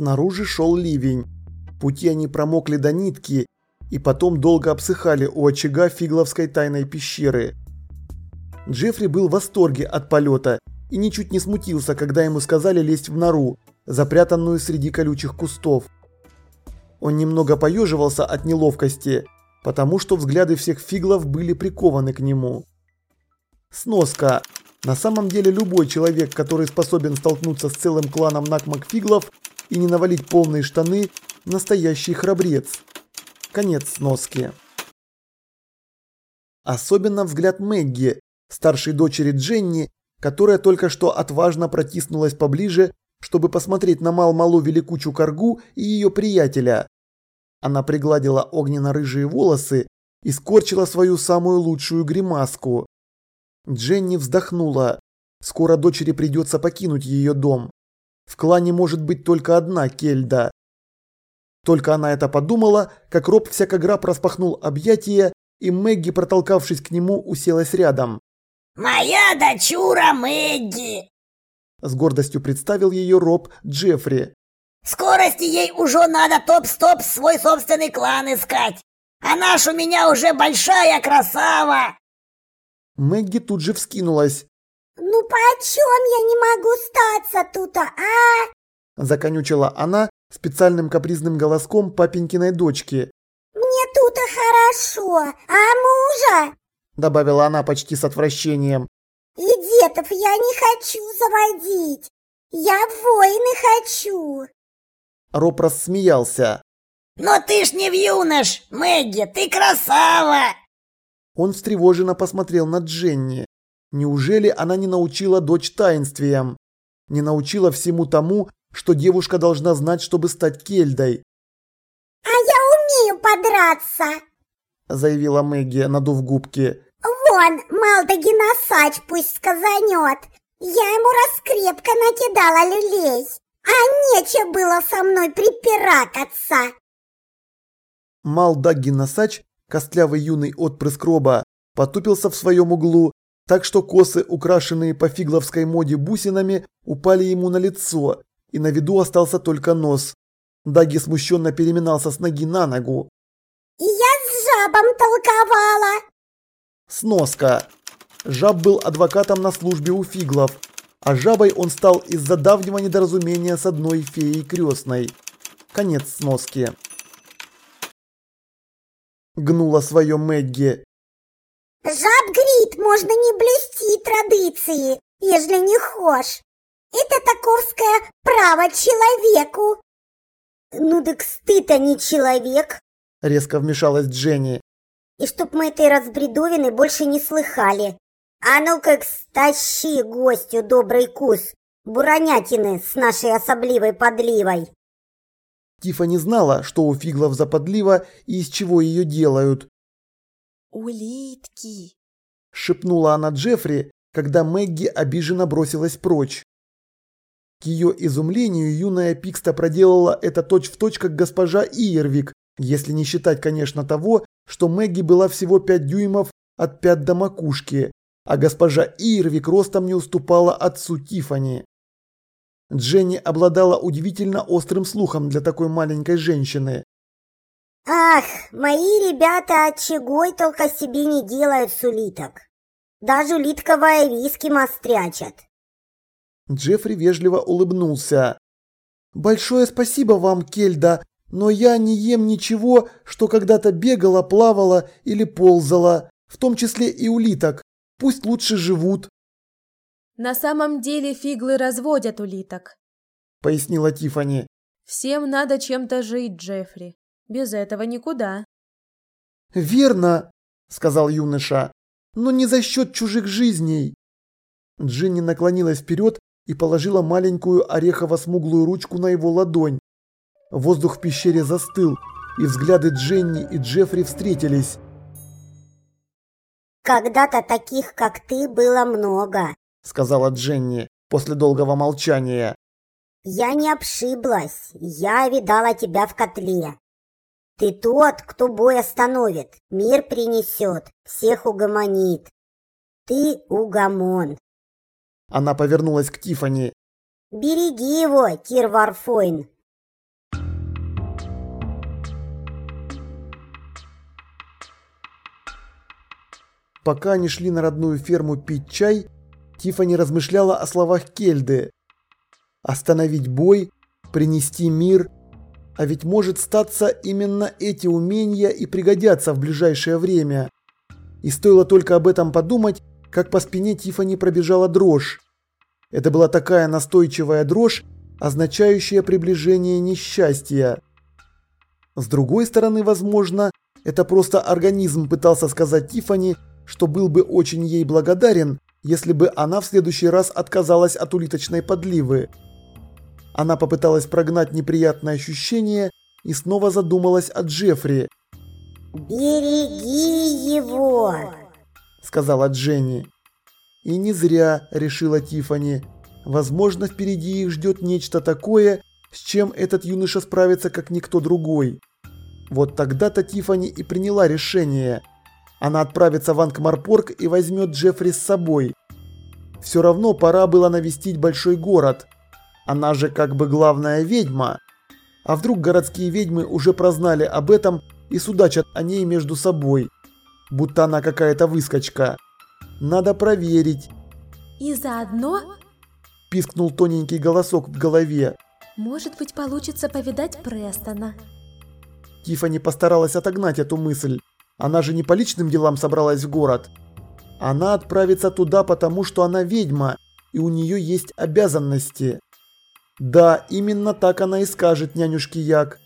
Снаружи шел ливень. Пути они промокли до нитки и потом долго обсыхали у очага фигловской тайной пещеры. Джеффри был в восторге от полета и ничуть не смутился, когда ему сказали лезть в нору, запрятанную среди колючих кустов. Он немного поеживался от неловкости, потому что взгляды всех фиглов были прикованы к нему. Сноска. На самом деле любой человек, который способен столкнуться с целым кланом накмак-фиглов и не навалить полные штаны, настоящий храбрец. Конец сноски. Особенно взгляд Мэгги, старшей дочери Дженни, которая только что отважно протиснулась поближе, чтобы посмотреть на мал-малу великучу коргу и ее приятеля. Она пригладила огненно-рыжие волосы и скорчила свою самую лучшую гримаску. Дженни вздохнула. Скоро дочери придется покинуть ее дом. В клане может быть только одна Кельда. Только она это подумала, как Роб всякограб распахнул объятия, и Мэгги, протолкавшись к нему, уселась рядом. «Моя дочура Мэгги!» С гордостью представил ее Роб Джеффри. «Скорости ей уже надо топ-стоп свой собственный клан искать! А наш у меня уже большая красава!» Мэгги тут же вскинулась. «Ну почем я не могу статься тут, а?» Законючила она специальным капризным голоском папенькиной дочки. «Мне тут хорошо, а мужа?» Добавила она почти с отвращением. «И детов я не хочу заводить. Я войны хочу!» Роб рассмеялся. «Но ты ж не в юнош, Мэгги, ты красава!» Он встревоженно посмотрел на Дженни. Неужели она не научила дочь таинствиям? Не научила всему тому, что девушка должна знать, чтобы стать кельдой? «А я умею подраться!» заявила Мэгги, надув губки. «Вон, Малдаги носач пусть сказанет. Я ему раскрепко накидала люлей, а нече было со мной припиракаться!» Малдаги носач Костлявый юный отпрыск Роба потупился в своем углу, так что косы, украшенные по фигловской моде бусинами, упали ему на лицо, и на виду остался только нос. Даги смущенно переминался с ноги на ногу. «Я с жабом толковала!» Сноска. Жаб был адвокатом на службе у фиглов, а жабой он стал из-за давнего недоразумения с одной феей крестной. Конец сноски гнула свое Мэгги. Жаб грит, можно не блюсти традиции, если не хошь. Это таковское право человеку. Ну так стыд, а не человек. Резко вмешалась Дженни. И чтоб мы этой разбредовины больше не слыхали. А ну-ка, стащи гостю добрый кус, буронятины с нашей особливой подливой. Тифа не знала, что у фиглов западлива и из чего ее делают. «Улитки!» – шепнула она Джеффри, когда Мэгги обиженно бросилась прочь. К ее изумлению юная Пикста проделала это точь-в-точь, точь, как госпожа Иервик, если не считать, конечно, того, что Мэгги была всего 5 дюймов от пят до макушки, а госпожа Иервик ростом не уступала отцу Тифани. Дженни обладала удивительно острым слухом для такой маленькой женщины. Ах, мои ребята чегой только себе не делают с улиток. Даже улитковое виски мострячат. Джеффри вежливо улыбнулся. Большое спасибо вам, Кельда, но я не ем ничего, что когда-то бегала, плавала или ползала, в том числе и улиток. Пусть лучше живут. На самом деле фиглы разводят улиток, пояснила Тифани. Всем надо чем-то жить, Джеффри. Без этого никуда. Верно, сказал юноша. Но не за счет чужих жизней. Джинни наклонилась вперед и положила маленькую орехово-смуглую ручку на его ладонь. Воздух в пещере застыл, и взгляды Дженни и Джеффри встретились. Когда-то таких, как ты, было много, сказала Дженни после долгого молчания. Я не обшиблась. Я видала тебя в котле. Ты тот, кто бой остановит, мир принесет, всех угомонит. Ты угомон. Она повернулась к Тифани. Береги его, Кир Варфойн. Пока они шли на родную ферму пить чай, Тифани размышляла о словах Кельды. Остановить бой, принести мир – а ведь может статься именно эти умения и пригодятся в ближайшее время. И стоило только об этом подумать, как по спине Тифани пробежала дрожь. Это была такая настойчивая дрожь, означающая приближение несчастья. С другой стороны, возможно, это просто организм пытался сказать Тифани, что был бы очень ей благодарен, если бы она в следующий раз отказалась от улиточной подливы. Она попыталась прогнать неприятное ощущение и снова задумалась о Джеффри. «Береги его!» – сказала Дженни. И не зря, решила Тифани. Возможно, впереди их ждет нечто такое, с чем этот юноша справится как никто другой. Вот тогда-то Тифани и приняла решение. Она отправится в Ангмарпорг и возьмет Джеффри с собой. Все равно пора было навестить большой город. Она же как бы главная ведьма. А вдруг городские ведьмы уже прознали об этом и судачат о ней между собой. Будто она какая-то выскочка. Надо проверить. И заодно... Пискнул тоненький голосок в голове. Может быть, получится повидать Престона. Тифани постаралась отогнать эту мысль. Она же не по личным делам собралась в город. Она отправится туда, потому что она ведьма, и у нее есть обязанности. Да, именно так она и скажет нянюшке Як.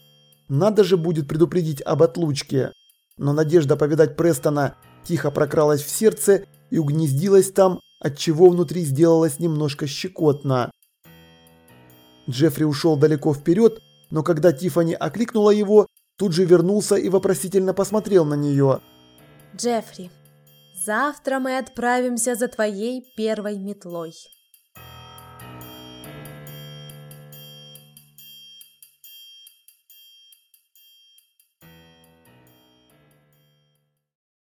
Надо же будет предупредить об отлучке. Но надежда повидать Престона тихо прокралась в сердце и угнездилась там, отчего внутри сделалось немножко щекотно. Джеффри ушел далеко вперед, но когда Тифани окликнула его, тут же вернулся и вопросительно посмотрел на нее. Джеффри, завтра мы отправимся за твоей первой метлой.